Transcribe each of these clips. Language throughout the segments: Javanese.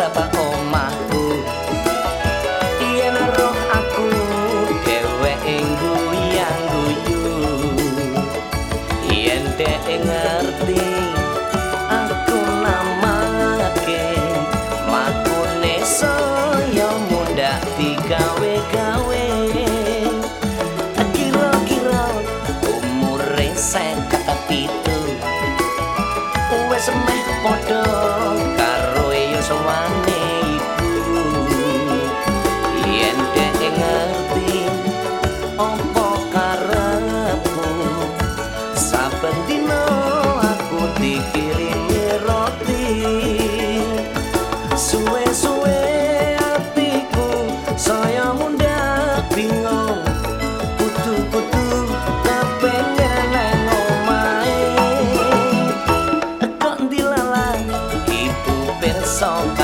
berapa omahku? Yen roh aku dewe ing guyang guyu. Yen de ngerti aku namake Makune saya muda digawe gawe Kira-kira umure sek tapi 走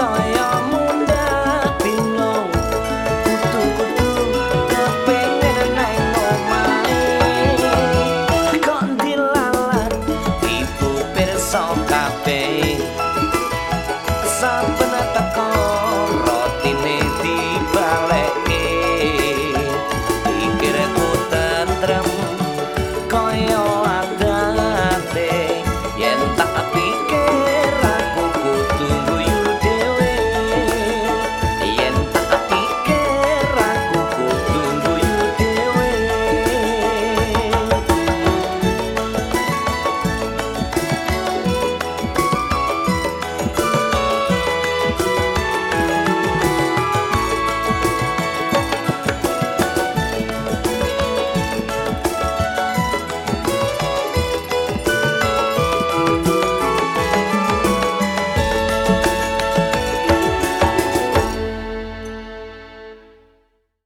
I am.